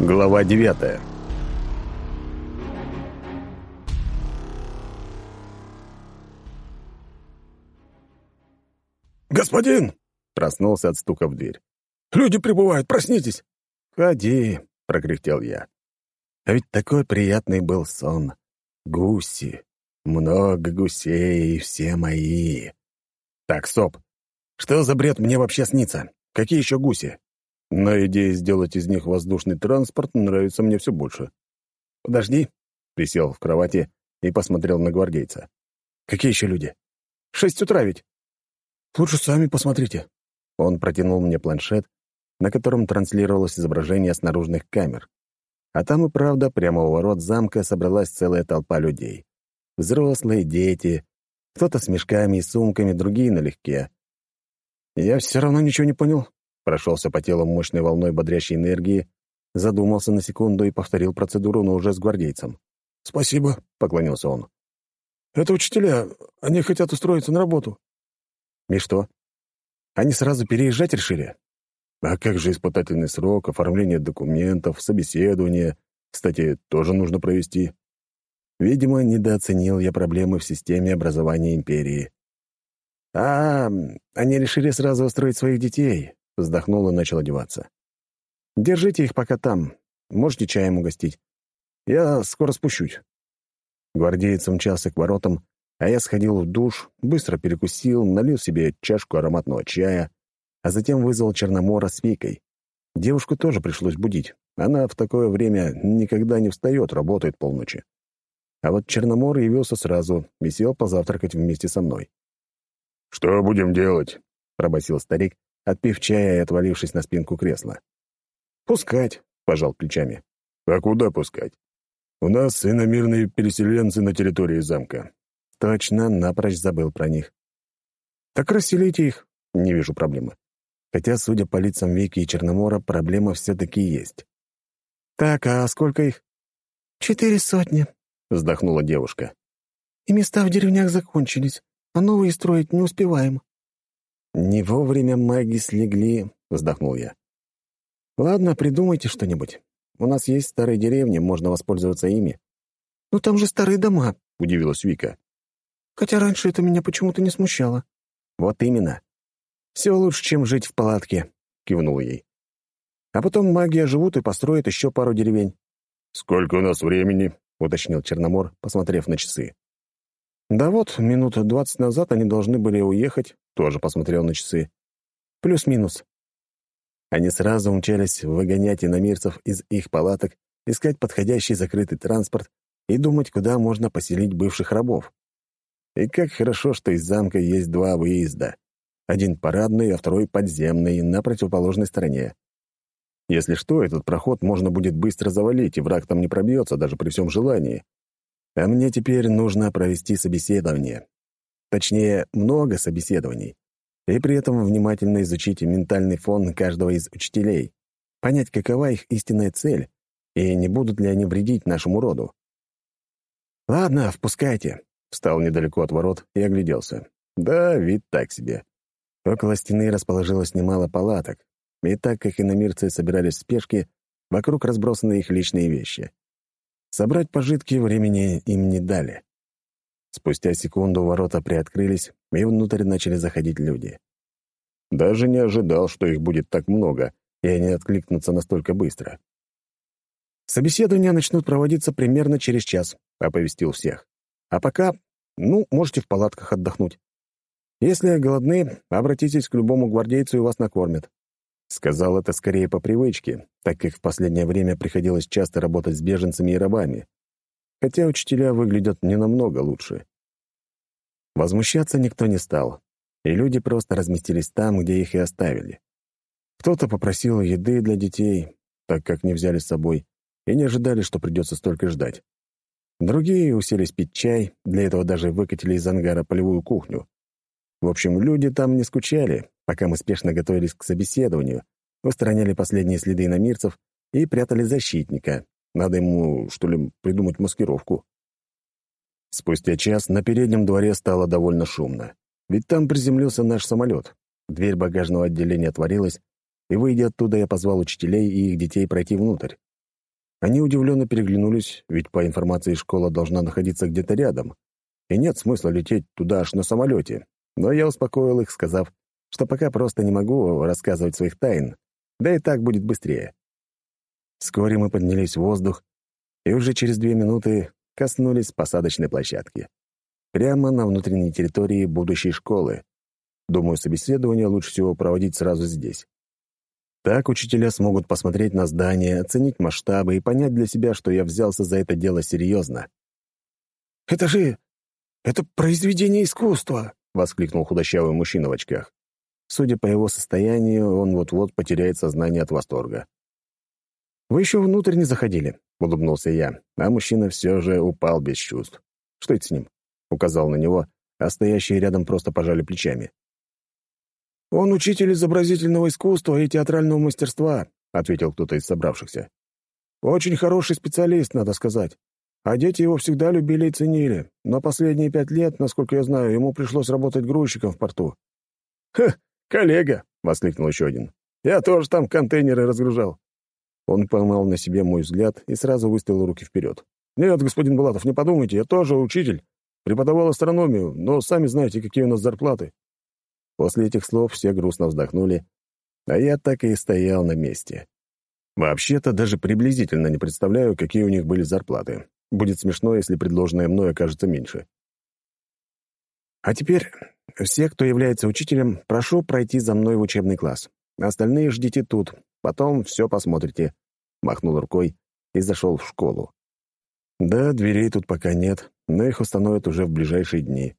Глава девятая «Господин!» — проснулся от стука в дверь. «Люди прибывают, проснитесь!» «Ходи!» — прокряхтел я. А ведь такой приятный был сон. Гуси. Много гусей, все мои. Так, стоп. Что за бред мне вообще снится? Какие еще гуси? Но идея сделать из них воздушный транспорт нравится мне все больше. Подожди. Присел в кровати и посмотрел на гвардейца. Какие еще люди? Шесть утра ведь. Лучше сами посмотрите. Он протянул мне планшет, на котором транслировалось изображение с наружных камер. А там и правда, прямо у ворот замка собралась целая толпа людей. Взрослые, дети, кто-то с мешками и сумками, другие налегке. Я все равно ничего не понял. Прошелся по телу мощной волной бодрящей энергии, задумался на секунду и повторил процедуру, но уже с гвардейцем. «Спасибо», — поклонился он. «Это учителя. Они хотят устроиться на работу». «И что? Они сразу переезжать решили?» А как же испытательный срок, оформление документов, собеседование? Кстати, тоже нужно провести. Видимо, недооценил я проблемы в системе образования империи. «А, они решили сразу устроить своих детей», — вздохнул и начал одеваться. «Держите их пока там. Можете чаем угостить. Я скоро спущусь». Гвардеец умчался к воротам, а я сходил в душ, быстро перекусил, налил себе чашку ароматного чая, а затем вызвал Черномора с Викой. Девушку тоже пришлось будить. Она в такое время никогда не встает, работает полночи. А вот Черномор явился сразу и сел позавтракать вместе со мной. «Что будем делать?» — пробасил старик, отпив чая и отвалившись на спинку кресла. «Пускать», — пожал плечами. «А куда пускать? У нас иномирные переселенцы на территории замка». «Точно, напрочь забыл про них». «Так расселите их. Не вижу проблемы. Хотя, судя по лицам Вики и Черномора, проблема все-таки есть. «Так, а сколько их?» «Четыре сотни», — вздохнула девушка. «И места в деревнях закончились, а новые строить не успеваем». «Не вовремя маги слегли», — вздохнул я. «Ладно, придумайте что-нибудь. У нас есть старые деревни, можно воспользоваться ими». «Ну там же старые дома», — удивилась Вика. «Хотя раньше это меня почему-то не смущало». «Вот именно. «Все лучше, чем жить в палатке», — кивнул ей. «А потом маги оживут и построят еще пару деревень». «Сколько у нас времени?» — уточнил Черномор, посмотрев на часы. «Да вот, минут двадцать назад они должны были уехать», — тоже посмотрел на часы. «Плюс-минус». Они сразу умчались выгонять иномирцев из их палаток, искать подходящий закрытый транспорт и думать, куда можно поселить бывших рабов. И как хорошо, что из замка есть два выезда. Один парадный, а второй подземный, на противоположной стороне. Если что, этот проход можно будет быстро завалить, и враг там не пробьется, даже при всем желании. А мне теперь нужно провести собеседование. Точнее, много собеседований. И при этом внимательно изучить ментальный фон каждого из учителей, понять, какова их истинная цель, и не будут ли они вредить нашему роду. «Ладно, впускайте», — встал недалеко от ворот и огляделся. «Да, вид так себе. Около стены расположилось немало палаток, и так как иномирцы собирались в спешке, вокруг разбросаны их личные вещи. Собрать пожитки времени им не дали. Спустя секунду ворота приоткрылись, и внутрь начали заходить люди. Даже не ожидал, что их будет так много, и они откликнутся настолько быстро. «Собеседования начнут проводиться примерно через час», — оповестил всех. «А пока, ну, можете в палатках отдохнуть. Если голодны, обратитесь к любому гвардейцу, и вас накормят». Сказал это скорее по привычке, так как в последнее время приходилось часто работать с беженцами и рабами. Хотя учителя выглядят не намного лучше. Возмущаться никто не стал, и люди просто разместились там, где их и оставили. Кто-то попросил еды для детей, так как не взяли с собой, и не ожидали, что придется столько ждать. Другие уселись пить чай, для этого даже выкатили из ангара полевую кухню. В общем, люди там не скучали, пока мы спешно готовились к собеседованию, устраняли последние следы иномирцев и прятали защитника. Надо ему, что ли, придумать маскировку. Спустя час на переднем дворе стало довольно шумно. Ведь там приземлился наш самолет. Дверь багажного отделения отворилась, и, выйдя оттуда, я позвал учителей и их детей пройти внутрь. Они удивленно переглянулись, ведь по информации школа должна находиться где-то рядом, и нет смысла лететь туда аж на самолете. Но я успокоил их, сказав, что пока просто не могу рассказывать своих тайн, да и так будет быстрее. Вскоре мы поднялись в воздух, и уже через две минуты коснулись посадочной площадки. Прямо на внутренней территории будущей школы. Думаю, собеседование лучше всего проводить сразу здесь. Так учителя смогут посмотреть на здание, оценить масштабы и понять для себя, что я взялся за это дело серьезно. «Это же... это произведение искусства!» — воскликнул худощавый мужчина в очках. Судя по его состоянию, он вот-вот потеряет сознание от восторга. «Вы еще внутрь не заходили», — улыбнулся я, а мужчина все же упал без чувств. «Что это с ним?» — указал на него, а стоящие рядом просто пожали плечами. «Он учитель изобразительного искусства и театрального мастерства», — ответил кто-то из собравшихся. «Очень хороший специалист, надо сказать. А дети его всегда любили и ценили. Но последние пять лет, насколько я знаю, ему пришлось работать грузчиком в порту». «Ха, коллега!» — воскликнул еще один. «Я тоже там контейнеры разгружал». Он поймал на себе мой взгляд и сразу выставил руки вперед. «Нет, господин Булатов, не подумайте, я тоже учитель. Преподавал астрономию, но сами знаете, какие у нас зарплаты. После этих слов все грустно вздохнули, а я так и стоял на месте. Вообще-то даже приблизительно не представляю, какие у них были зарплаты. Будет смешно, если предложенное мной окажется меньше. А теперь все, кто является учителем, прошу пройти за мной в учебный класс. Остальные ждите тут, потом все посмотрите. Махнул рукой и зашел в школу. Да, дверей тут пока нет, но их установят уже в ближайшие дни.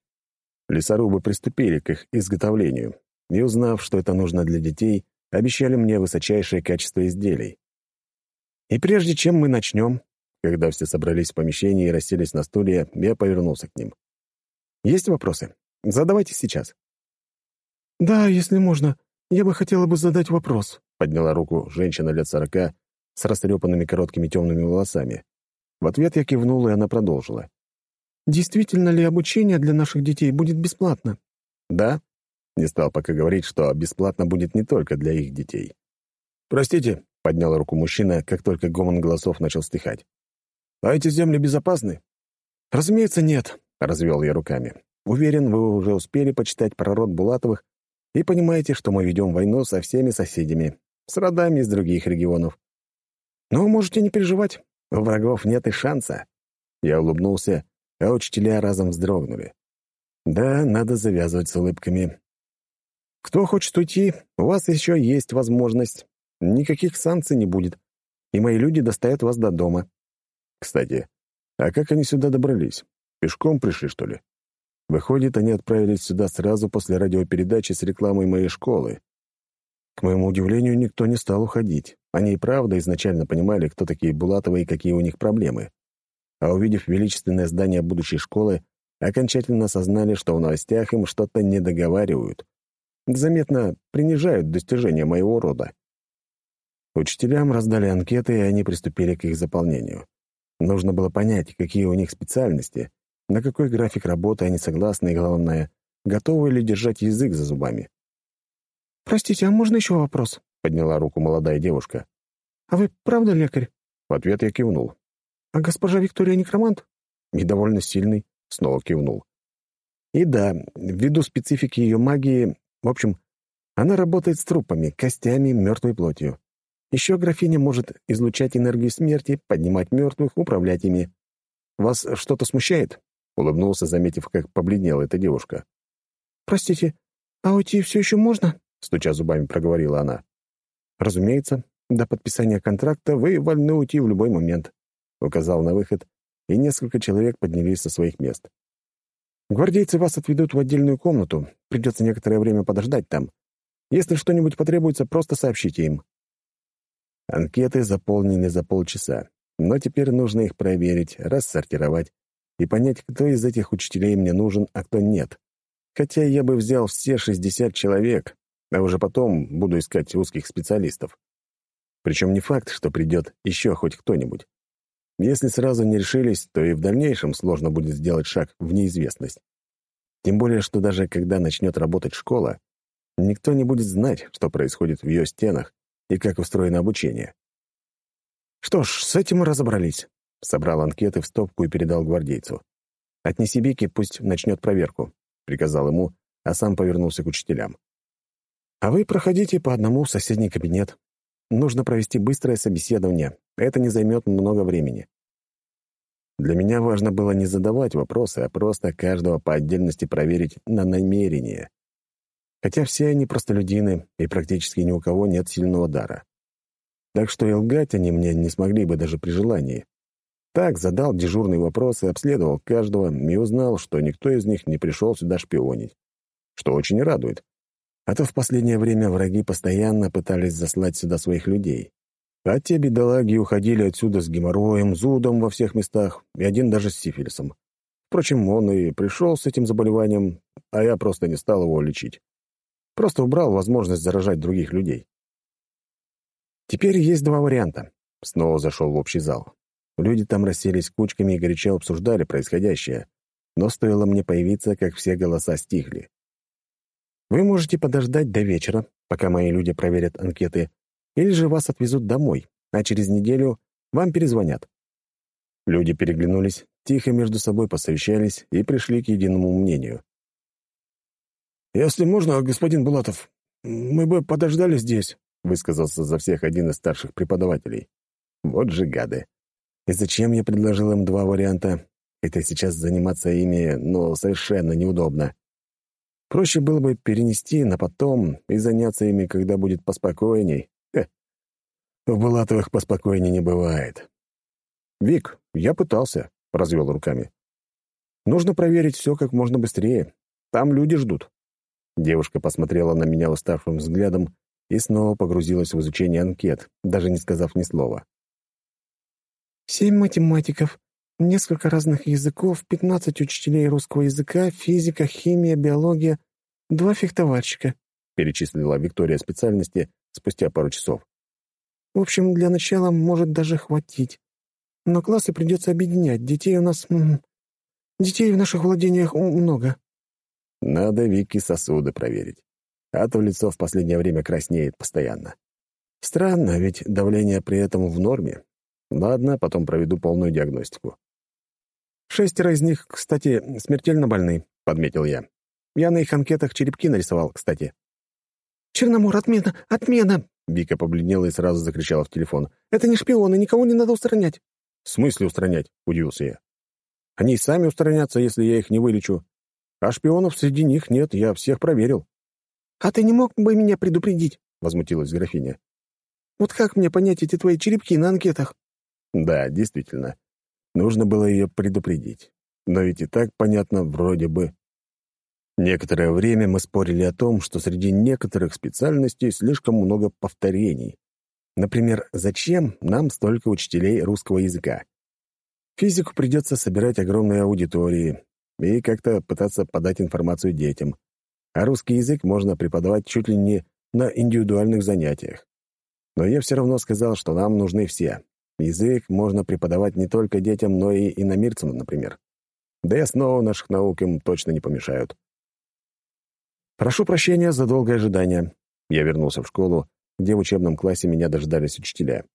Лесорубы приступили к их изготовлению, и, узнав, что это нужно для детей, обещали мне высочайшее качество изделий. И прежде чем мы начнем, когда все собрались в помещении и расселись на стуле, я повернулся к ним. «Есть вопросы? Задавайте сейчас». «Да, если можно, я бы хотела бы задать вопрос», — подняла руку женщина лет сорока с растрепанными короткими темными волосами. В ответ я кивнул, и она продолжила. Действительно ли обучение для наших детей будет бесплатно? Да. Не стал пока говорить, что бесплатно будет не только для их детей. Простите, поднял руку мужчина, как только гомон голосов начал стихать. А эти земли безопасны? Разумеется, нет, развел я руками. Уверен, вы уже успели почитать про род Булатовых и понимаете, что мы ведем войну со всеми соседями, с родами из других регионов. Но можете не переживать, у врагов нет и шанса. Я улыбнулся а учителя разом вздрогнули. Да, надо завязывать с улыбками. Кто хочет уйти, у вас еще есть возможность. Никаких санкций не будет, и мои люди доставят вас до дома. Кстати, а как они сюда добрались? Пешком пришли, что ли? Выходит, они отправились сюда сразу после радиопередачи с рекламой моей школы. К моему удивлению, никто не стал уходить. Они и правда изначально понимали, кто такие Булатовы и какие у них проблемы а увидев величественное здание будущей школы, окончательно осознали, что в новостях им что-то не договаривают. Заметно принижают достижения моего рода. Учителям раздали анкеты, и они приступили к их заполнению. Нужно было понять, какие у них специальности, на какой график работы они согласны, и, главное, готовы ли держать язык за зубами. «Простите, а можно еще вопрос?» — подняла руку молодая девушка. «А вы правда лекарь?» В ответ я кивнул. «А госпожа Виктория некромант?» «И довольно сильный», — снова кивнул. «И да, ввиду специфики ее магии, в общем, она работает с трупами, костями, мертвой плотью. Еще графиня может излучать энергию смерти, поднимать мертвых, управлять ими. Вас что-то смущает?» — улыбнулся, заметив, как побледнела эта девушка. «Простите, а уйти все еще можно?» — стуча зубами, проговорила она. «Разумеется, до подписания контракта вы вольны уйти в любой момент указал на выход, и несколько человек поднялись со своих мест. «Гвардейцы вас отведут в отдельную комнату. Придется некоторое время подождать там. Если что-нибудь потребуется, просто сообщите им». Анкеты заполнены за полчаса, но теперь нужно их проверить, рассортировать и понять, кто из этих учителей мне нужен, а кто нет. Хотя я бы взял все 60 человек, а уже потом буду искать узких специалистов. Причем не факт, что придет еще хоть кто-нибудь. Если сразу не решились, то и в дальнейшем сложно будет сделать шаг в неизвестность. Тем более, что даже когда начнет работать школа, никто не будет знать, что происходит в ее стенах и как устроено обучение. «Что ж, с этим мы разобрались». Собрал анкеты в стопку и передал гвардейцу. «Отнеси Беки, пусть начнет проверку», — приказал ему, а сам повернулся к учителям. «А вы проходите по одному в соседний кабинет. Нужно провести быстрое собеседование. Это не займет много времени». Для меня важно было не задавать вопросы, а просто каждого по отдельности проверить на намерение. Хотя все они простолюдины, и практически ни у кого нет сильного дара. Так что и лгать они мне не смогли бы даже при желании. Так задал дежурный вопрос и обследовал каждого, и узнал, что никто из них не пришел сюда шпионить. Что очень радует. А то в последнее время враги постоянно пытались заслать сюда своих людей. А те бедолаги уходили отсюда с геморроем, зудом во всех местах, и один даже с сифилисом. Впрочем, он и пришел с этим заболеванием, а я просто не стал его лечить. Просто убрал возможность заражать других людей. Теперь есть два варианта. Снова зашел в общий зал. Люди там расселись кучками и горячо обсуждали происходящее, но стоило мне появиться, как все голоса стихли. Вы можете подождать до вечера, пока мои люди проверят анкеты, или же вас отвезут домой, а через неделю вам перезвонят. Люди переглянулись, тихо между собой посовещались и пришли к единому мнению. «Если можно, господин Булатов, мы бы подождали здесь», высказался за всех один из старших преподавателей. Вот же гады. И зачем я предложил им два варианта? Это сейчас заниматься ими, ну, совершенно неудобно. Проще было бы перенести на потом и заняться ими, когда будет поспокойней. Хе. В Булатовых поспокойней не бывает. «Вик, я пытался», — развел руками. «Нужно проверить все как можно быстрее. Там люди ждут». Девушка посмотрела на меня уставшим взглядом и снова погрузилась в изучение анкет, даже не сказав ни слова. Семь математиков, несколько разных языков, пятнадцать учителей русского языка, физика, химия, биология, два фехтовальщика», — перечислила Виктория специальности спустя пару часов. «В общем, для начала может даже хватить. Но классы придется объединять. Детей у нас... Детей в наших владениях много». Надо Вики сосуды проверить. А то лицо в последнее время краснеет постоянно. Странно, ведь давление при этом в норме, Ладно, потом проведу полную диагностику. «Шестеро из них, кстати, смертельно больны», — подметил я. «Я на их анкетах черепки нарисовал, кстати». «Черномор, отмена! Отмена!» Вика побледнела и сразу закричала в телефон. «Это не шпионы, никого не надо устранять». «В смысле устранять?» — удивился я. «Они сами устранятся, если я их не вылечу. А шпионов среди них нет, я всех проверил». «А ты не мог бы меня предупредить?» — возмутилась графиня. «Вот как мне понять эти твои черепки на анкетах?» Да, действительно. Нужно было ее предупредить. Но ведь и так понятно, вроде бы. Некоторое время мы спорили о том, что среди некоторых специальностей слишком много повторений. Например, зачем нам столько учителей русского языка? Физику придется собирать огромные аудитории и как-то пытаться подать информацию детям. А русский язык можно преподавать чуть ли не на индивидуальных занятиях. Но я все равно сказал, что нам нужны все, Язык можно преподавать не только детям, но и иномирцам, например. Да и основы наших наук им точно не помешают. Прошу прощения за долгое ожидание. Я вернулся в школу, где в учебном классе меня дождались учителя.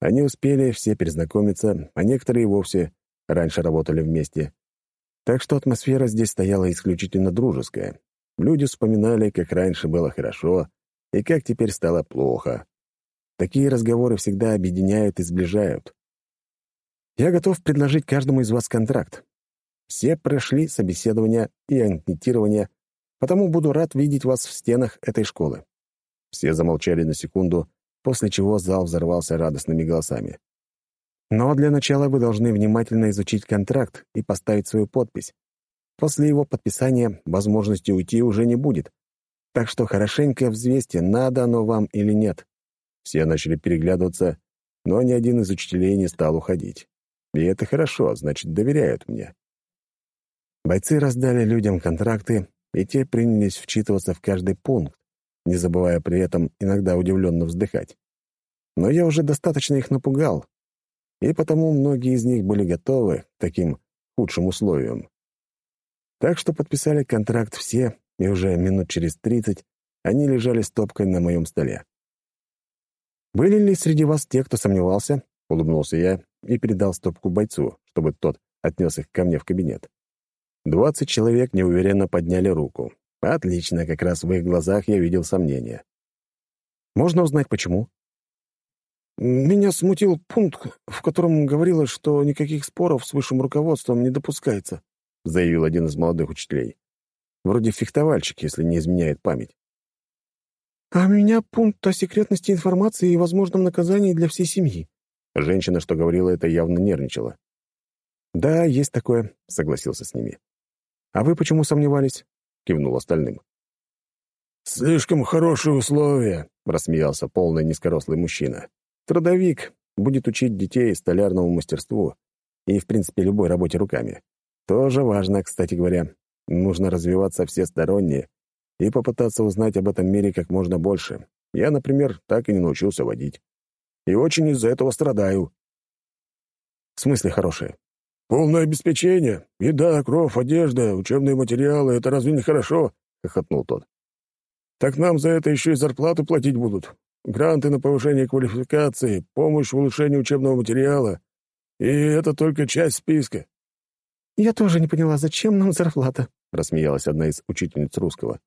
Они успели все перезнакомиться, а некоторые вовсе раньше работали вместе. Так что атмосфера здесь стояла исключительно дружеская. Люди вспоминали, как раньше было хорошо и как теперь стало плохо. Такие разговоры всегда объединяют и сближают. Я готов предложить каждому из вас контракт. Все прошли собеседование и анкетирование, потому буду рад видеть вас в стенах этой школы». Все замолчали на секунду, после чего зал взорвался радостными голосами. «Но для начала вы должны внимательно изучить контракт и поставить свою подпись. После его подписания возможности уйти уже не будет. Так что хорошенько взвесьте, надо оно вам или нет. Все начали переглядываться, но ни один из учителей не стал уходить. И это хорошо, значит, доверяют мне. Бойцы раздали людям контракты, и те принялись вчитываться в каждый пункт, не забывая при этом иногда удивленно вздыхать. Но я уже достаточно их напугал, и потому многие из них были готовы к таким худшим условиям. Так что подписали контракт все, и уже минут через тридцать они лежали стопкой на моем столе. Были ли среди вас те, кто сомневался? — улыбнулся я и передал стопку бойцу, чтобы тот отнес их ко мне в кабинет. Двадцать человек неуверенно подняли руку. Отлично, как раз в их глазах я видел сомнения. Можно узнать, почему? Меня смутил пункт, в котором говорилось, что никаких споров с высшим руководством не допускается, заявил один из молодых учителей. Вроде фехтовальщик, если не изменяет память. «А меня пункт о секретности информации и возможном наказании для всей семьи». Женщина, что говорила это, явно нервничала. «Да, есть такое», — согласился с ними. «А вы почему сомневались?» — кивнул остальным. «Слишком хорошие условия», — рассмеялся полный низкорослый мужчина. «Трудовик будет учить детей столярному мастерству и, в принципе, любой работе руками. Тоже важно, кстати говоря. Нужно развиваться всесторонне и попытаться узнать об этом мире как можно больше. Я, например, так и не научился водить. И очень из-за этого страдаю. В смысле хорошее? Полное обеспечение. Еда, кровь, одежда, учебные материалы — это разве не хорошо? — хохотнул тот. Так нам за это еще и зарплату платить будут. Гранты на повышение квалификации, помощь в улучшении учебного материала. И это только часть списка. «Я тоже не поняла, зачем нам зарплата?» — рассмеялась одна из учительниц русского.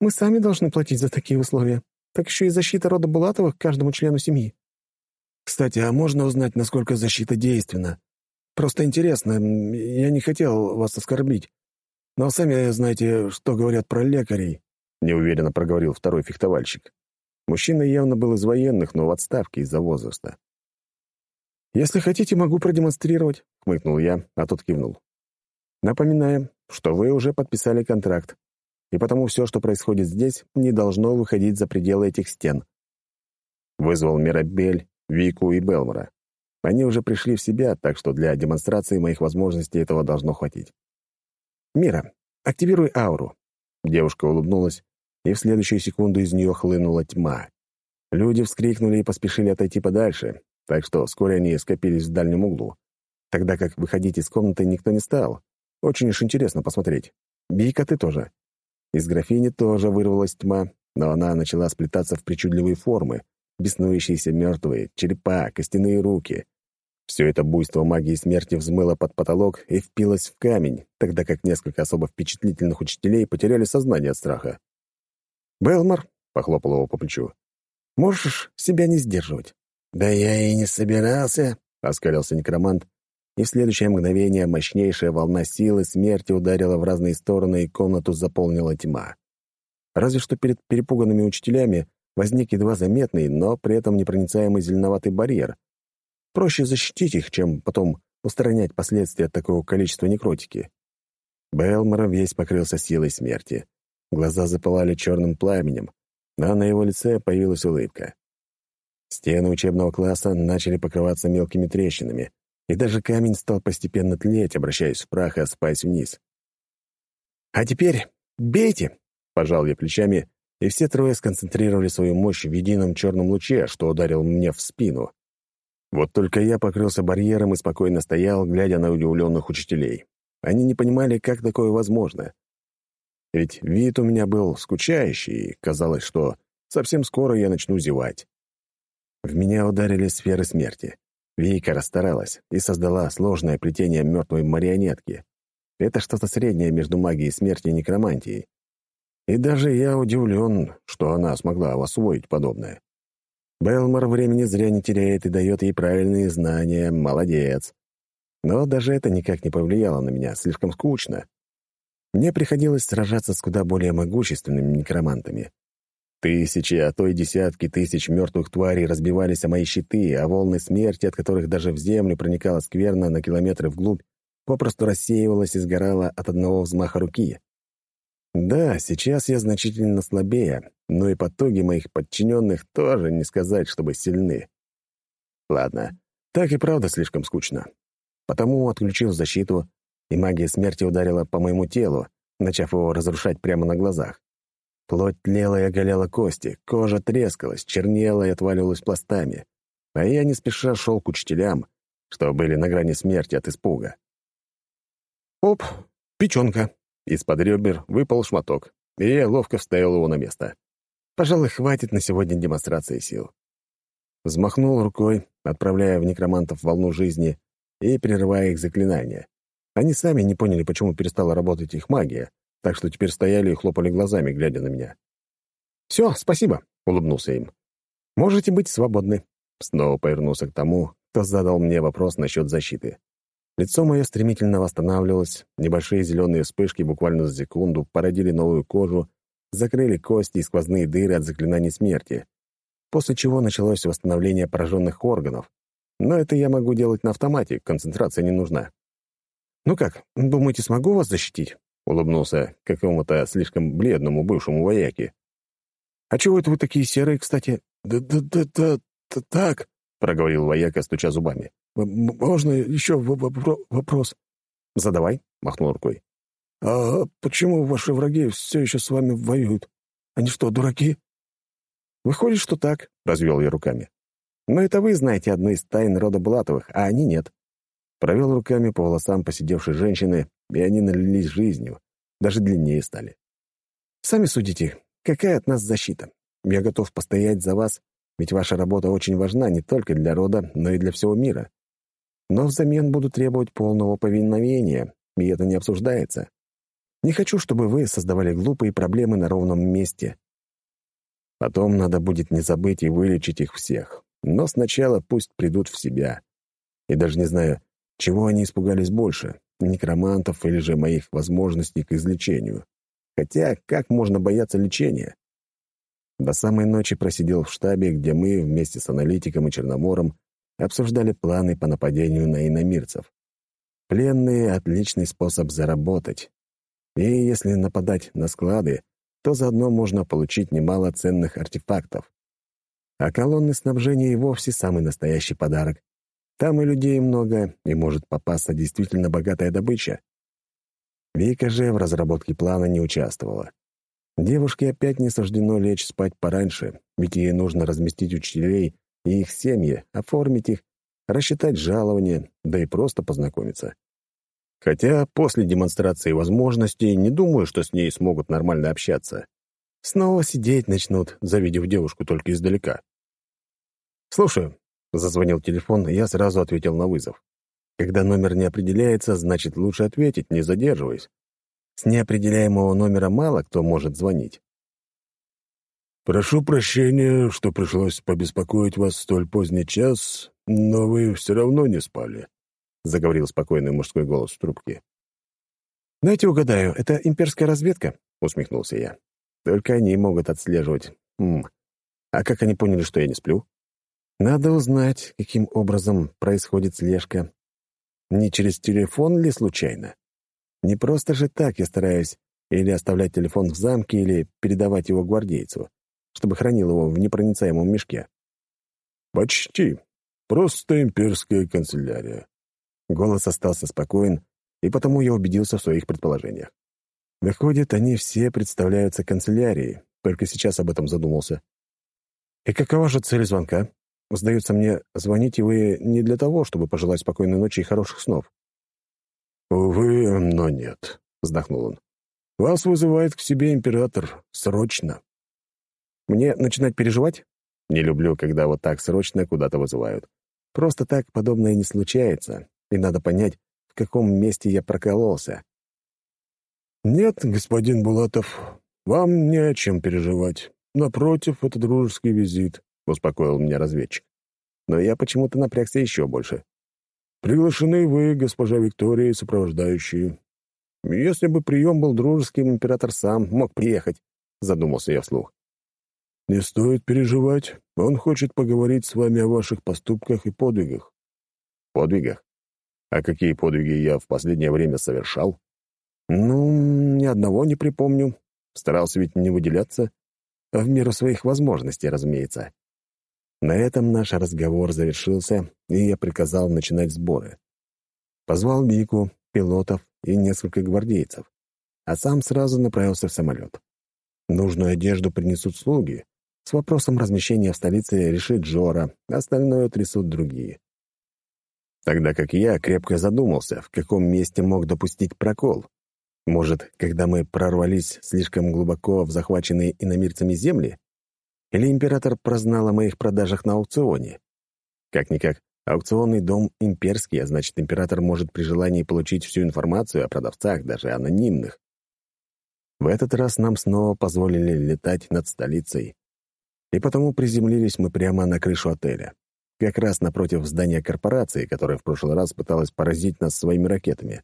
Мы сами должны платить за такие условия. Так еще и защита рода Булатовых каждому члену семьи. Кстати, а можно узнать, насколько защита действенна? Просто интересно, я не хотел вас оскорбить. Но сами знаете, что говорят про лекарей. Неуверенно проговорил второй фехтовальщик. Мужчина явно был из военных, но в отставке из-за возраста. «Если хотите, могу продемонстрировать», — хмыкнул я, а тот кивнул. «Напоминаем, что вы уже подписали контракт, и потому все, что происходит здесь, не должно выходить за пределы этих стен. Вызвал Мирабель, Вику и Белмора. Они уже пришли в себя, так что для демонстрации моих возможностей этого должно хватить. «Мира, активируй ауру». Девушка улыбнулась, и в следующую секунду из нее хлынула тьма. Люди вскрикнули и поспешили отойти подальше, так что вскоре они скопились в дальнем углу, тогда как выходить из комнаты никто не стал. Очень уж интересно посмотреть. Бика, ты тоже. Из графини тоже вырвалась тьма, но она начала сплетаться в причудливые формы, беснующиеся мертвые, черепа, костяные руки. Все это буйство магии смерти взмыло под потолок и впилось в камень, тогда как несколько особо впечатлительных учителей потеряли сознание от страха. «Белмар», — похлопал его по плечу, — «можешь себя не сдерживать». «Да я и не собирался», — оскалился некромант, и в следующее мгновение мощнейшая волна силы смерти ударила в разные стороны, и комнату заполнила тьма. Разве что перед перепуганными учителями возник едва заметный, но при этом непроницаемый зеленоватый барьер. Проще защитить их, чем потом устранять последствия такого количества некротики. Белмора весь покрылся силой смерти. Глаза запылали черным пламенем, а на его лице появилась улыбка. Стены учебного класса начали покрываться мелкими трещинами, и даже камень стал постепенно тлеть, обращаясь в прах и осыпаясь вниз. «А теперь бейте!» — пожал я плечами, и все трое сконцентрировали свою мощь в едином черном луче, что ударил мне в спину. Вот только я покрылся барьером и спокойно стоял, глядя на удивленных учителей. Они не понимали, как такое возможно. Ведь вид у меня был скучающий, и казалось, что совсем скоро я начну зевать. В меня ударили сферы смерти. Вика расстаралась и создала сложное плетение мертвой марионетки. Это что-то среднее между магией смерти и некромантией. И даже я удивлен, что она смогла освоить подобное. Белмор времени зря не теряет и дает ей правильные знания. Молодец. Но даже это никак не повлияло на меня, слишком скучно. Мне приходилось сражаться с куда более могущественными некромантами. Тысячи, а то и десятки тысяч мертвых тварей разбивались о мои щиты, а волны смерти, от которых даже в землю проникала скверно на километры вглубь, попросту рассеивалась и сгорала от одного взмаха руки. Да, сейчас я значительно слабее, но и потуги моих подчиненных тоже не сказать, чтобы сильны. Ладно, так и правда слишком скучно. Потому отключил защиту, и магия смерти ударила по моему телу, начав его разрушать прямо на глазах. Плоть тлела и оголяла кости, кожа трескалась, чернела и отваливалась пластами. А я не спеша шел к учителям, что были на грани смерти от испуга. Оп, печенка. Из-под ребер выпал шматок, и я ловко вставил его на место. Пожалуй, хватит на сегодня демонстрации сил. Взмахнул рукой, отправляя в некромантов волну жизни и прерывая их заклинания. Они сами не поняли, почему перестала работать их магия, так что теперь стояли и хлопали глазами, глядя на меня. «Все, спасибо», — улыбнулся им. «Можете быть свободны». Снова повернулся к тому, кто задал мне вопрос насчет защиты. Лицо мое стремительно восстанавливалось, небольшие зеленые вспышки буквально за секунду породили новую кожу, закрыли кости и сквозные дыры от заклинаний смерти, после чего началось восстановление пораженных органов. Но это я могу делать на автомате, концентрация не нужна. «Ну как, думаете, смогу вас защитить?» — улыбнулся какому-то слишком бледному бывшему вояке. «А чего это вы такие серые, кстати?» «Да-да-да-да, так», — проговорил вояка, стуча зубами. «Можно еще вопрос?» «Задавай», — махнул рукой. «А почему ваши враги все еще с вами воюют? Они что, дураки?» «Выходит, что так», — развел я руками. «Но это вы знаете одну из тайн рода Блатовых, а они нет». Провел руками по волосам посидевшей женщины, и они налились жизнью, даже длиннее стали. «Сами судите, какая от нас защита? Я готов постоять за вас, ведь ваша работа очень важна не только для рода, но и для всего мира. Но взамен буду требовать полного повиновения, и это не обсуждается. Не хочу, чтобы вы создавали глупые проблемы на ровном месте. Потом надо будет не забыть и вылечить их всех. Но сначала пусть придут в себя. И даже не знаю, чего они испугались больше — некромантов или же моих возможностей к излечению. Хотя как можно бояться лечения? До самой ночи просидел в штабе, где мы вместе с аналитиком и Черномором обсуждали планы по нападению на иномирцев. Пленные — отличный способ заработать. И если нападать на склады, то заодно можно получить немало ценных артефактов. А колонны снабжения и вовсе самый настоящий подарок. Там и людей много, и может попасться действительно богатая добыча. Вика же в разработке плана не участвовала. Девушке опять не суждено лечь спать пораньше, ведь ей нужно разместить учителей и их семьи, оформить их, рассчитать жалование, да и просто познакомиться. Хотя после демонстрации возможностей не думаю, что с ней смогут нормально общаться. Снова сидеть начнут, завидев девушку только издалека. «Слушаю», — зазвонил телефон, и я сразу ответил на вызов. Когда номер не определяется, значит, лучше ответить, не задерживаясь. С неопределяемого номера мало кто может звонить. «Прошу прощения, что пришлось побеспокоить вас в столь поздний час, но вы все равно не спали», — заговорил спокойный мужской голос в трубке. «Дайте угадаю, это имперская разведка?» — усмехнулся я. «Только они могут отслеживать. М а как они поняли, что я не сплю? Надо узнать, каким образом происходит слежка. Не через телефон ли случайно? Не просто же так я стараюсь или оставлять телефон в замке, или передавать его гвардейцу, чтобы хранил его в непроницаемом мешке. «Почти. Просто имперская канцелярия». Голос остался спокоен, и потому я убедился в своих предположениях. Выходит, они все представляются канцелярией, только сейчас об этом задумался. И какова же цель звонка? Сдается мне, звоните вы не для того, чтобы пожелать спокойной ночи и хороших снов. «Увы, но нет», — вздохнул он. «Вас вызывает к себе император. Срочно». «Мне начинать переживать?» Не люблю, когда вот так срочно куда-то вызывают. Просто так подобное не случается, и надо понять, в каком месте я прокололся. «Нет, господин Булатов, вам не о чем переживать. Напротив, это дружеский визит», — успокоил меня разведчик. Но я почему-то напрягся еще больше. Приглашены вы, госпожа Виктория, сопровождающие. Если бы прием был дружеским, император сам мог приехать, задумался я вслух. Не стоит переживать. Он хочет поговорить с вами о ваших поступках и подвигах. Подвигах? А какие подвиги я в последнее время совершал? Ну, ни одного не припомню. Старался ведь не выделяться. В меру своих возможностей, разумеется. На этом наш разговор завершился, и я приказал начинать сборы. Позвал Вику, пилотов и несколько гвардейцев, а сам сразу направился в самолет. Нужную одежду принесут слуги. С вопросом размещения в столице решит Жора, остальное трясут другие. Тогда как я крепко задумался, в каком месте мог допустить прокол. Может, когда мы прорвались слишком глубоко в захваченные иномирцами земли? Или император прознал о моих продажах на аукционе? Как-никак, аукционный дом имперский, а значит, император может при желании получить всю информацию о продавцах, даже анонимных. В этот раз нам снова позволили летать над столицей, и потому приземлились мы прямо на крышу отеля, как раз напротив здания корпорации, которая в прошлый раз пыталась поразить нас своими ракетами,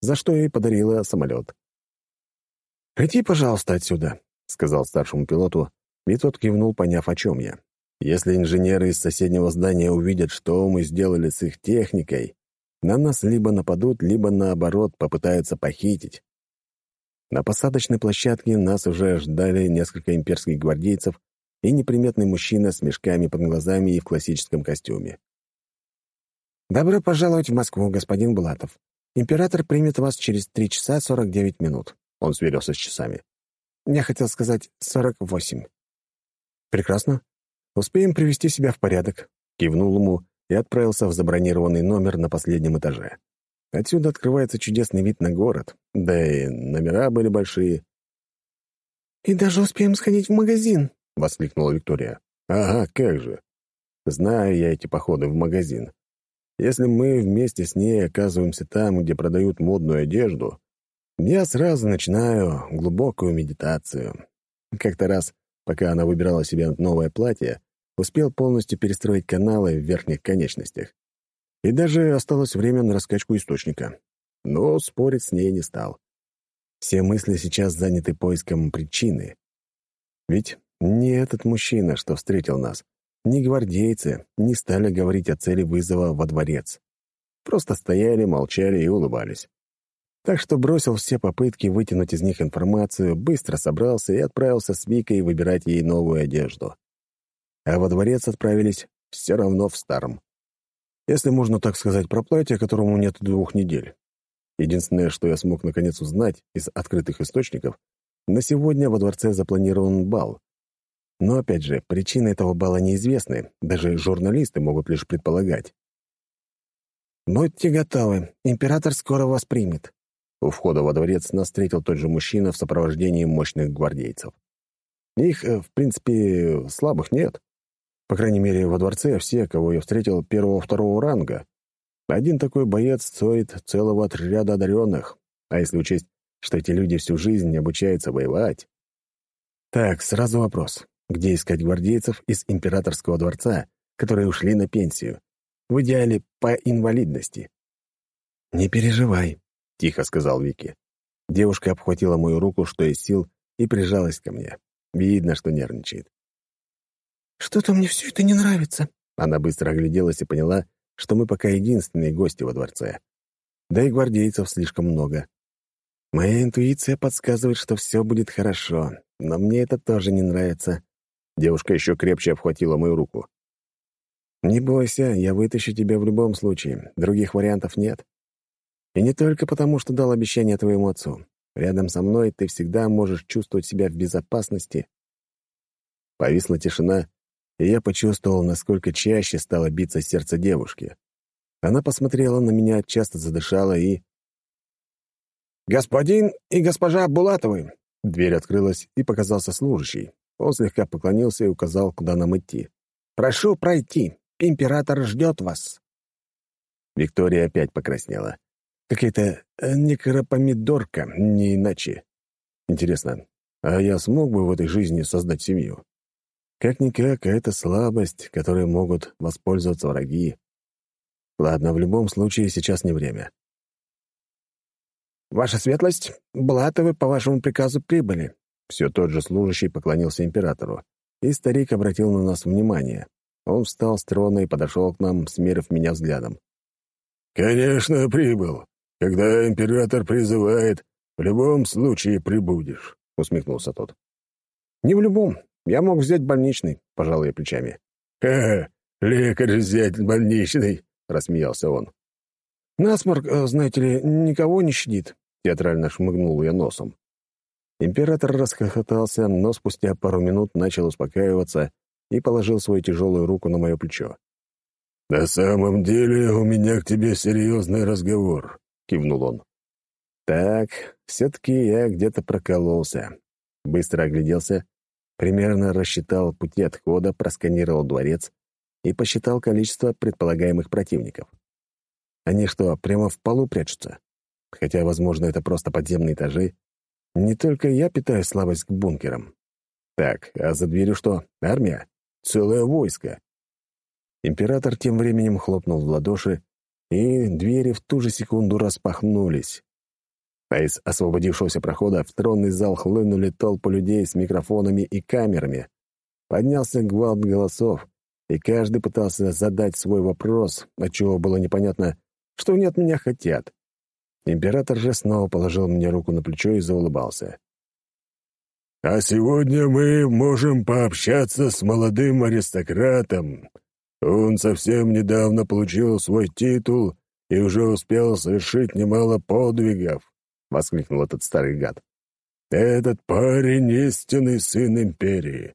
за что и подарила самолет. «Лети, пожалуйста, отсюда», — сказал старшему пилоту, и тот кивнул, поняв, о чем я. «Если инженеры из соседнего здания увидят, что мы сделали с их техникой, на нас либо нападут, либо, наоборот, попытаются похитить». На посадочной площадке нас уже ждали несколько имперских гвардейцев и неприметный мужчина с мешками под глазами и в классическом костюме. «Добро пожаловать в Москву, господин Булатов. Император примет вас через три часа сорок девять минут». Он сверился с часами. «Я хотел сказать сорок восемь». «Прекрасно. Успеем привести себя в порядок», — кивнул ему и отправился в забронированный номер на последнем этаже. Отсюда открывается чудесный вид на город, да и номера были большие. «И даже успеем сходить в магазин», — воскликнула Виктория. «Ага, как же. Знаю я эти походы в магазин. Если мы вместе с ней оказываемся там, где продают модную одежду, я сразу начинаю глубокую медитацию. Как-то раз, пока она выбирала себе новое платье, успел полностью перестроить каналы в верхних конечностях. И даже осталось время на раскачку источника. Но спорить с ней не стал. Все мысли сейчас заняты поиском причины. Ведь ни этот мужчина, что встретил нас, ни гвардейцы не стали говорить о цели вызова во дворец. Просто стояли, молчали и улыбались. Так что бросил все попытки вытянуть из них информацию, быстро собрался и отправился с Викой выбирать ей новую одежду. А во дворец отправились все равно в старом. Если можно так сказать про платье, которому нет двух недель. Единственное, что я смог наконец узнать из открытых источников, на сегодня во дворце запланирован бал, но, опять же, причины этого бала неизвестны, даже журналисты могут лишь предполагать. «Будьте готовы, император скоро вас примет». У входа во дворец нас встретил тот же мужчина в сопровождении мощных гвардейцев. Их, э, в принципе, слабых нет. По крайней мере, во дворце все, кого я встретил, первого-второго ранга. Один такой боец стоит целого отряда одаренных. А если учесть, что эти люди всю жизнь обучаются воевать... Так, сразу вопрос где искать гвардейцев из императорского дворца, которые ушли на пенсию, в идеале по инвалидности. «Не переживай», — тихо сказал Вики. Девушка обхватила мою руку, что из сил, и прижалась ко мне. Видно, что нервничает. «Что-то мне все это не нравится». Она быстро огляделась и поняла, что мы пока единственные гости во дворце. Да и гвардейцев слишком много. Моя интуиция подсказывает, что все будет хорошо, но мне это тоже не нравится. Девушка еще крепче обхватила мою руку. «Не бойся, я вытащу тебя в любом случае. Других вариантов нет. И не только потому, что дал обещание твоему отцу. Рядом со мной ты всегда можешь чувствовать себя в безопасности». Повисла тишина, и я почувствовал, насколько чаще стало биться сердце девушки. Она посмотрела на меня, часто задышала и... «Господин и госпожа Булатовы!» Дверь открылась, и показался служащий. Он слегка поклонился и указал, куда нам идти. «Прошу пройти. Император ждет вас». Виктория опять покраснела. Какая-то э, некропомидорка, не иначе. Интересно, а я смог бы в этой жизни создать семью? Как-никак, это слабость, которой могут воспользоваться враги. Ладно, в любом случае, сейчас не время. «Ваша светлость, Блатовы по вашему приказу прибыли», все тот же служащий поклонился императору, и старик обратил на нас внимание. Он встал с трона и подошел к нам, смерив меня взглядом. «Конечно, прибыл. Когда император призывает, в любом случае прибудешь», — усмехнулся тот. «Не в любом. Я мог взять больничный», — пожал я плечами. «Ха, лекарь взять больничный», — рассмеялся он. «Насморк, э, знаете ли, никого не щадит», — театрально шмыгнул я носом. Император расхохотался, но спустя пару минут начал успокаиваться и положил свою тяжелую руку на мое плечо. «На самом деле у меня к тебе серьезный разговор», — кивнул он. «Так, все-таки я где-то прокололся». Быстро огляделся, примерно рассчитал пути отхода, просканировал дворец и посчитал количество предполагаемых противников. Они что, прямо в полу прячутся? Хотя, возможно, это просто подземные этажи. Не только я питаю слабость к бункерам. Так, а за дверью что? Армия? Целое войско. Император тем временем хлопнул в ладоши, и двери в ту же секунду распахнулись. А из освободившегося прохода в тронный зал хлынули толпы людей с микрофонами и камерами. Поднялся гвалт голосов, и каждый пытался задать свой вопрос, отчего было непонятно, что они от меня хотят. Император же снова положил мне руку на плечо и заулыбался. «А сегодня мы можем пообщаться с молодым аристократом. Он совсем недавно получил свой титул и уже успел совершить немало подвигов», — воскликнул этот старый гад. «Этот парень — истинный сын империи.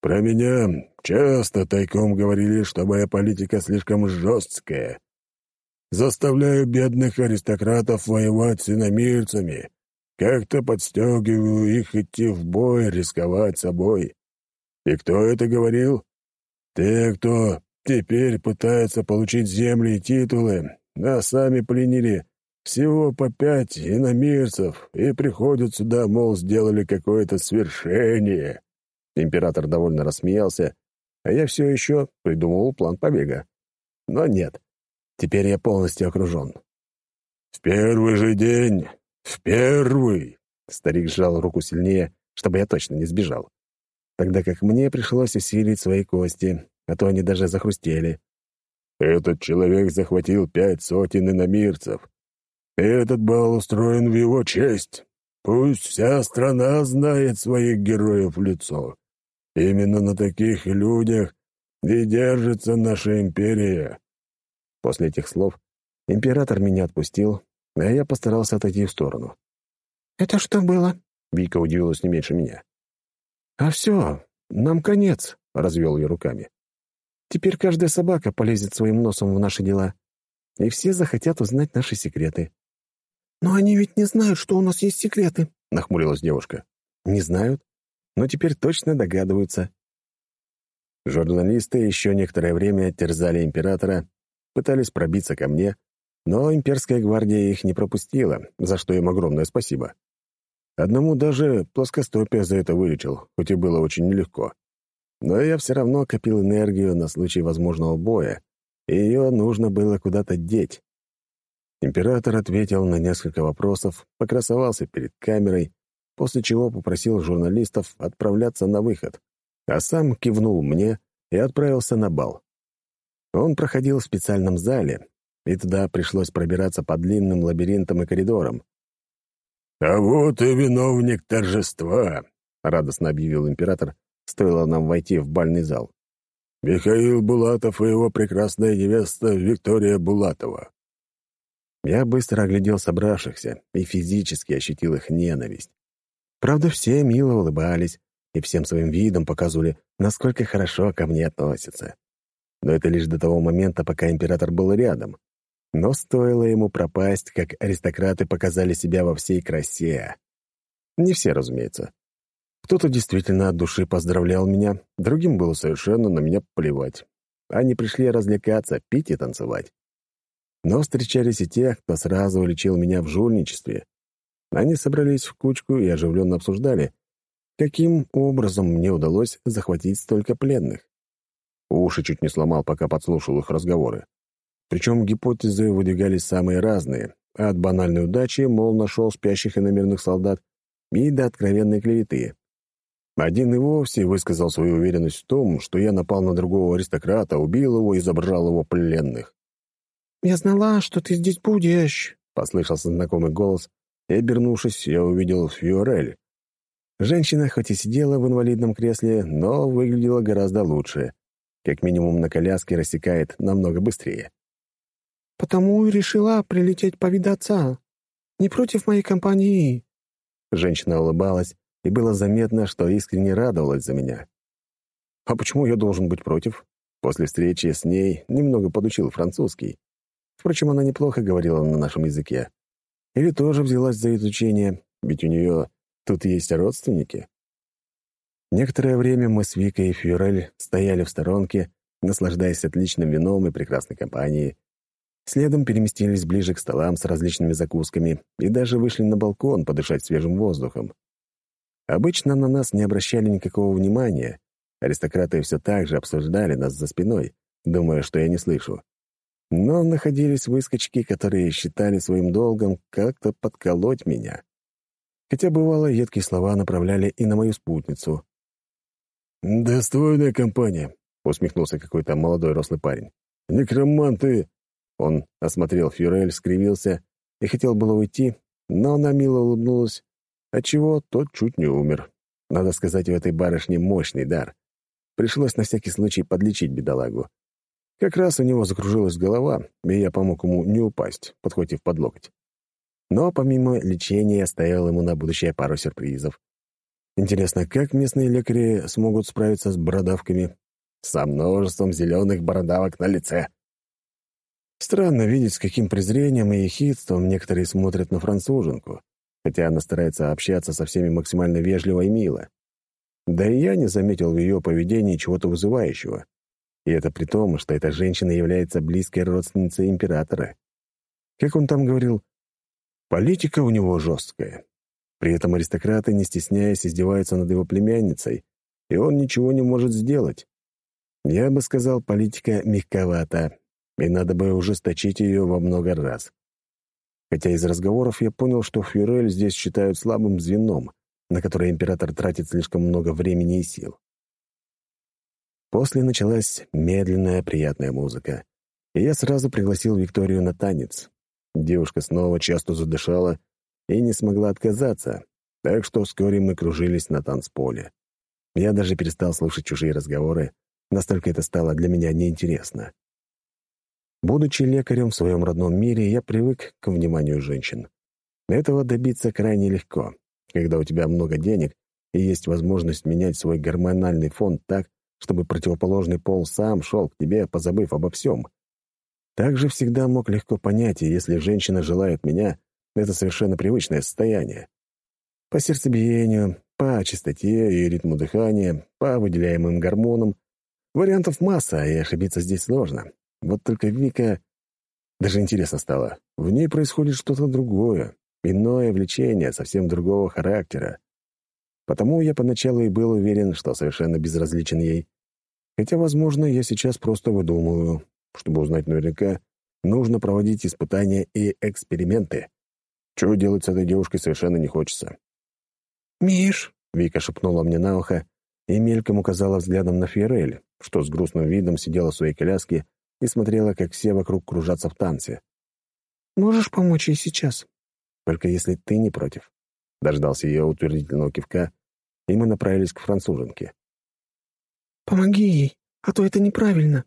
Про меня часто тайком говорили, что моя политика слишком жесткая. Заставляю бедных аристократов воевать с иномирцами, как-то подстегиваю их идти в бой, рисковать собой. И кто это говорил? Те, кто теперь пытаются получить земли и титулы, а сами пленили всего по пять иномирцев и приходят сюда, мол, сделали какое-то свершение. Император довольно рассмеялся, а я все еще придумывал план побега. Но нет, Теперь я полностью окружен. «В первый же день! В первый!» Старик сжал руку сильнее, чтобы я точно не сбежал. Тогда как мне пришлось усилить свои кости, а то они даже захрустели. «Этот человек захватил пять сотен иномирцев. Этот бал устроен в его честь. Пусть вся страна знает своих героев в лицо. Именно на таких людях и держится наша империя. После этих слов император меня отпустил, а я постарался отойти в сторону. «Это что было?» — Вика удивилась не меньше меня. «А все, нам конец», — развел я руками. «Теперь каждая собака полезет своим носом в наши дела, и все захотят узнать наши секреты». «Но они ведь не знают, что у нас есть секреты», — нахмурилась девушка. «Не знают, но теперь точно догадываются». Журналисты еще некоторое время терзали императора, пытались пробиться ко мне, но имперская гвардия их не пропустила, за что им огромное спасибо. Одному даже плоскостопие за это вылечил, хоть и было очень нелегко. Но я все равно копил энергию на случай возможного боя, и ее нужно было куда-то деть. Император ответил на несколько вопросов, покрасовался перед камерой, после чего попросил журналистов отправляться на выход, а сам кивнул мне и отправился на бал. Он проходил в специальном зале, и туда пришлось пробираться по длинным лабиринтам и коридорам. «А вот и виновник торжества», — радостно объявил император, стоило нам войти в бальный зал. «Михаил Булатов и его прекрасная невеста Виктория Булатова». Я быстро оглядел собравшихся и физически ощутил их ненависть. Правда, все мило улыбались и всем своим видом показывали, насколько хорошо ко мне относятся но это лишь до того момента, пока император был рядом. Но стоило ему пропасть, как аристократы показали себя во всей красе. Не все, разумеется. Кто-то действительно от души поздравлял меня, другим было совершенно на меня плевать. Они пришли развлекаться, пить и танцевать. Но встречались и те, кто сразу уличил меня в жульничестве. Они собрались в кучку и оживленно обсуждали, каким образом мне удалось захватить столько пленных. Уши чуть не сломал, пока подслушал их разговоры. Причем гипотезы выдвигались самые разные, от банальной удачи, мол, нашел спящих иномерных солдат, и до откровенной клеветы. Один и вовсе высказал свою уверенность в том, что я напал на другого аристократа, убил его и забрал его пленных. «Я знала, что ты здесь будешь», — послышался знакомый голос, и, обернувшись, я увидел Фьюрель. Женщина хоть и сидела в инвалидном кресле, но выглядела гораздо лучше. Как минимум на коляске рассекает намного быстрее. «Потому и решила прилететь повидаться. Не против моей компании». Женщина улыбалась, и было заметно, что искренне радовалась за меня. А почему я должен быть против? После встречи с ней немного подучил французский. Впрочем, она неплохо говорила на нашем языке. Или тоже взялась за изучение, ведь у нее тут есть родственники. Некоторое время мы с Викой и Фьюрель стояли в сторонке наслаждаясь отличным вином и прекрасной компанией. Следом переместились ближе к столам с различными закусками и даже вышли на балкон подышать свежим воздухом. Обычно на нас не обращали никакого внимания. Аристократы все так же обсуждали нас за спиной, думая, что я не слышу. Но находились выскочки, которые считали своим долгом как-то подколоть меня. Хотя, бывало, едкие слова направляли и на мою спутницу. «Достойная компания», — усмехнулся какой-то молодой рослый парень. «Некроманты!» Он осмотрел Фюрель, скривился и хотел было уйти, но она мило улыбнулась, отчего тот чуть не умер. Надо сказать, у этой барышни мощный дар. Пришлось на всякий случай подлечить бедолагу. Как раз у него закружилась голова, и я помог ему не упасть, подхватив под локоть. Но помимо лечения оставил ему на будущее пару сюрпризов. Интересно, как местные лекари смогут справиться с бородавками? Со множеством зеленых бородавок на лице. Странно видеть, с каким презрением и ехидством некоторые смотрят на француженку, хотя она старается общаться со всеми максимально вежливо и мило. Да и я не заметил в ее поведении чего-то вызывающего. И это при том, что эта женщина является близкой родственницей императора. Как он там говорил, политика у него жесткая. При этом аристократы, не стесняясь, издеваются над его племянницей, и он ничего не может сделать. Я бы сказал, политика мягковата, и надо бы ужесточить ее во много раз. Хотя из разговоров я понял, что Фюрель здесь считают слабым звеном, на которое император тратит слишком много времени и сил. После началась медленная приятная музыка, и я сразу пригласил Викторию на танец. Девушка снова часто задышала и не смогла отказаться, так что вскоре мы кружились на танцполе. Я даже перестал слушать чужие разговоры, настолько это стало для меня неинтересно. Будучи лекарем в своем родном мире, я привык к вниманию женщин. Этого добиться крайне легко, когда у тебя много денег и есть возможность менять свой гормональный фон так, чтобы противоположный пол сам шел к тебе, позабыв обо всем. Также всегда мог легко понять, если женщина желает меня, это совершенно привычное состояние. По сердцебиению, по частоте и ритму дыхания, по выделяемым гормонам. Вариантов масса, и ошибиться здесь сложно. Вот только Вика... Даже интересно стало. В ней происходит что-то другое, иное влечение, совсем другого характера. Потому я поначалу и был уверен, что совершенно безразличен ей. Хотя, возможно, я сейчас просто выдумываю. Чтобы узнать наверняка, нужно проводить испытания и эксперименты. Чего делать с этой девушкой совершенно не хочется. «Миш!» — Вика шепнула мне на ухо и мельком указала взглядом на Фиорель, что с грустным видом сидела в своей коляске и смотрела, как все вокруг кружатся в танце. «Можешь помочь ей сейчас?» «Только если ты не против». Дождался ее утвердительного кивка и мы направились к француженке. «Помоги ей, а то это неправильно».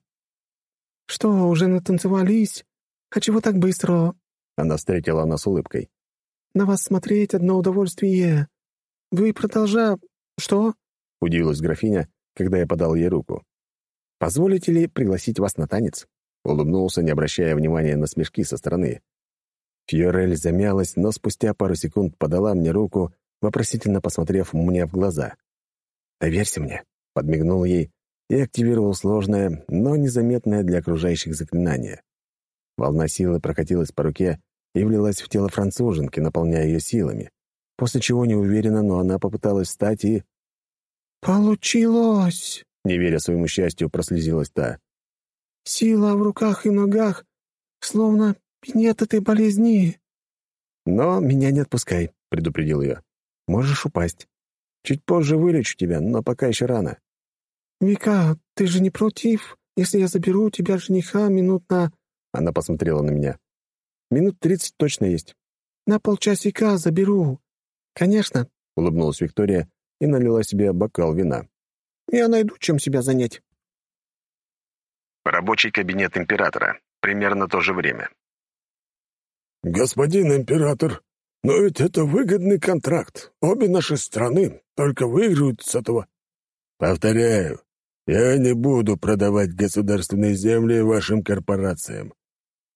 «Что, уже натанцевались? А чего так быстро?» Она встретила нас улыбкой. «На вас смотреть одно удовольствие. Вы продолжа... Что?» — удивилась графиня, когда я подал ей руку. «Позволите ли пригласить вас на танец?» — улыбнулся, не обращая внимания на смешки со стороны. Фьорель замялась, но спустя пару секунд подала мне руку вопросительно посмотрев мне в глаза. «Доверься мне», — подмигнул ей и активировал сложное, но незаметное для окружающих заклинание. Волна силы прокатилась по руке и влилась в тело француженки, наполняя ее силами, после чего не уверена, но она попыталась встать и... «Получилось!» — не веря своему счастью, прослезилась та. «Сила в руках и ногах, словно нет этой болезни». «Но меня не отпускай», — предупредил ее. Можешь упасть. Чуть позже вылечу тебя, но пока еще рано». «Вика, ты же не против, если я заберу у тебя жениха минут на...» Она посмотрела на меня. «Минут тридцать точно есть». «На полчасика заберу». «Конечно», — улыбнулась Виктория и налила себе бокал вина. «Я найду, чем себя занять». Рабочий кабинет императора. Примерно то же время. «Господин император, но ведь это выгодный контракт. Обе наши страны только выиграют с этого. Повторяю, я не буду продавать государственные земли вашим корпорациям.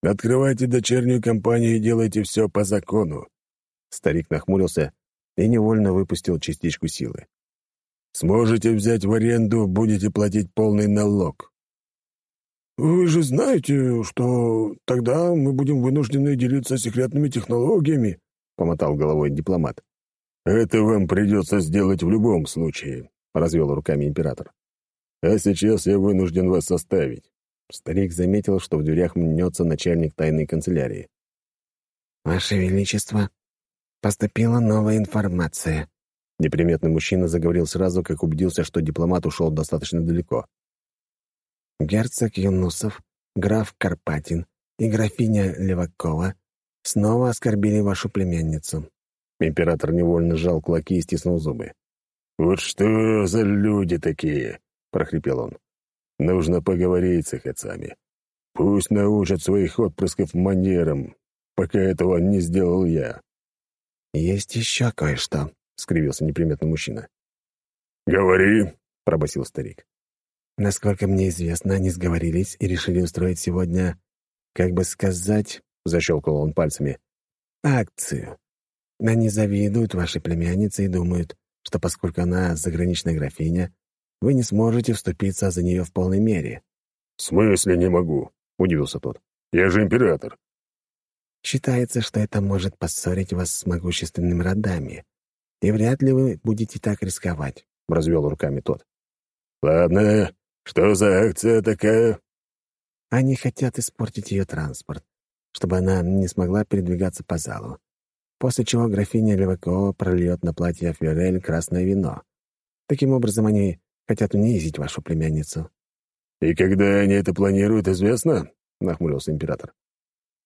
Открывайте дочернюю компанию и делайте все по закону. Старик нахмурился и невольно выпустил частичку силы. Сможете взять в аренду, будете платить полный налог. вы же знаете, что тогда мы будем вынуждены делиться секретными технологиями», — помотал головой дипломат. «Это вам придется сделать в любом случае», — развел руками император. «А сейчас я вынужден вас составить». Старик заметил, что в дверях мнется начальник тайной канцелярии. «Ваше Величество, поступила новая информация». Неприметный мужчина заговорил сразу, как убедился, что дипломат ушел достаточно далеко. «Герцог Юнусов, граф Карпатин и графиня Левакова снова оскорбили вашу племянницу. Император невольно сжал кулаки и стиснул зубы. «Вот что за люди такие?» — прохрипел он. «Нужно поговорить с их отцами. Пусть научат своих отпрысков манерам, пока этого не сделал я». «Есть еще кое-что», — скривился неприметный мужчина. «Говори», — пробасил старик. «Насколько мне известно, они сговорились и решили устроить сегодня, как бы сказать, — защелкал он пальцами, — акцию. Они завидуют вашей племяннице и думают, что поскольку она заграничная графиня, вы не сможете вступиться за нее в полной мере». «В смысле не могу?» — удивился тот. «Я же император». «Считается, что это может поссорить вас с могущественными родами, и вряд ли вы будете так рисковать», — развел руками тот. «Ладно, что за акция такая?» «Они хотят испортить ее транспорт, чтобы она не смогла передвигаться по залу после чего графиня Левакова прольет на платье Фьорель красное вино. Таким образом, они хотят унизить вашу племянницу». «И когда они это планируют, известно?» — нахмурился император.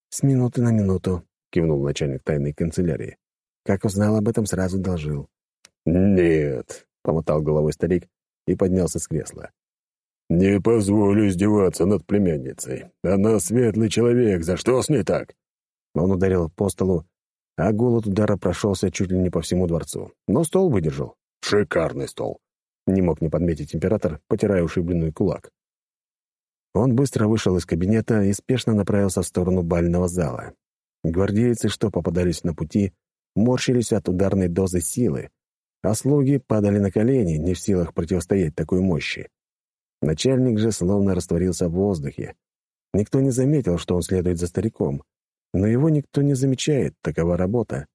«С минуты на минуту», — кивнул начальник тайной канцелярии. «Как узнал об этом, сразу доложил». «Нет», — помотал головой старик и поднялся с кресла. «Не позволю издеваться над племянницей. Она светлый человек. За что с ней так?» Он ударил по столу а гул от удара прошелся чуть ли не по всему дворцу. Но стол выдержал. Шикарный стол. Не мог не подметить император, потирая ушибленный кулак. Он быстро вышел из кабинета и спешно направился в сторону бального зала. Гвардейцы, что попадались на пути, морщились от ударной дозы силы, а слуги падали на колени, не в силах противостоять такой мощи. Начальник же словно растворился в воздухе. Никто не заметил, что он следует за стариком, но его никто не замечает, такова работа.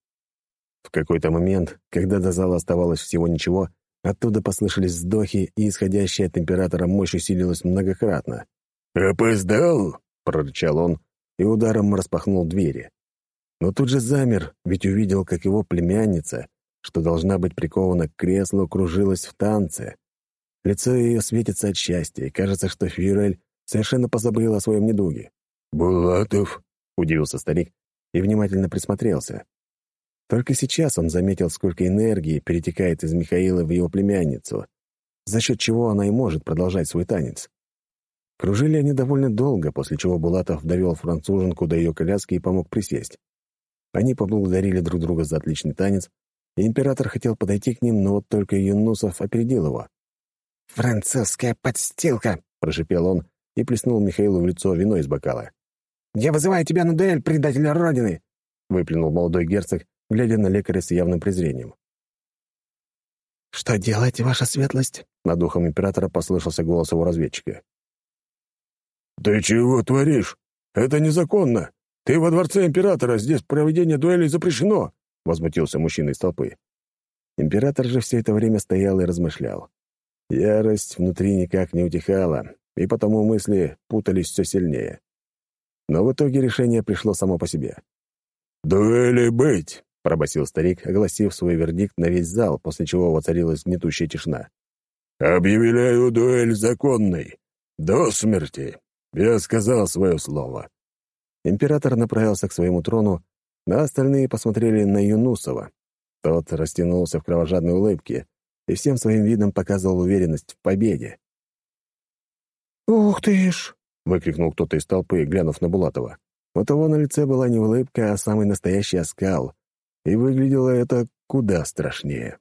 В какой-то момент, когда до зала оставалось всего ничего, оттуда послышались вздохи, и исходящая от императора мощь усилилась многократно. «Опоздал!» — прорычал он и ударом распахнул двери. Но тут же замер, ведь увидел, как его племянница, что должна быть прикована к креслу, кружилась в танце. Лицо ее светится от счастья, и кажется, что Фьюрель совершенно позабыл о своем недуге. «Булатов!» — удивился старик и внимательно присмотрелся. Только сейчас он заметил, сколько энергии перетекает из Михаила в его племянницу, за счет чего она и может продолжать свой танец. Кружили они довольно долго, после чего Булатов довел француженку до ее коляски и помог присесть. Они поблагодарили друг друга за отличный танец, и император хотел подойти к ним, но вот только Юнусов опередил его. «Французская подстилка!» — прошипел он и плеснул Михаилу в лицо вино из бокала. «Я вызываю тебя на дуэль, предатель Родины!» — выплюнул молодой герцог, глядя на лекаря с явным презрением. «Что делать, ваша светлость?» — над духом императора послышался голос его разведчика. «Ты чего творишь? Это незаконно! Ты во дворце императора, здесь проведение дуэли запрещено!» — возмутился мужчина из толпы. Император же все это время стоял и размышлял. Ярость внутри никак не утихала, и потому мысли путались все сильнее. Но в итоге решение пришло само по себе. «Дуэли быть!» — пробасил старик, огласив свой вердикт на весь зал, после чего воцарилась гнетущая тишина. «Объявляю дуэль законной. До смерти. Я сказал свое слово». Император направился к своему трону, а остальные посмотрели на Юнусова. Тот растянулся в кровожадной улыбке и всем своим видом показывал уверенность в победе. «Ух ты ж!» — выкрикнул кто-то из толпы, глянув на Булатова. У того на лице была не улыбка, а самый настоящий оскал, и выглядело это куда страшнее.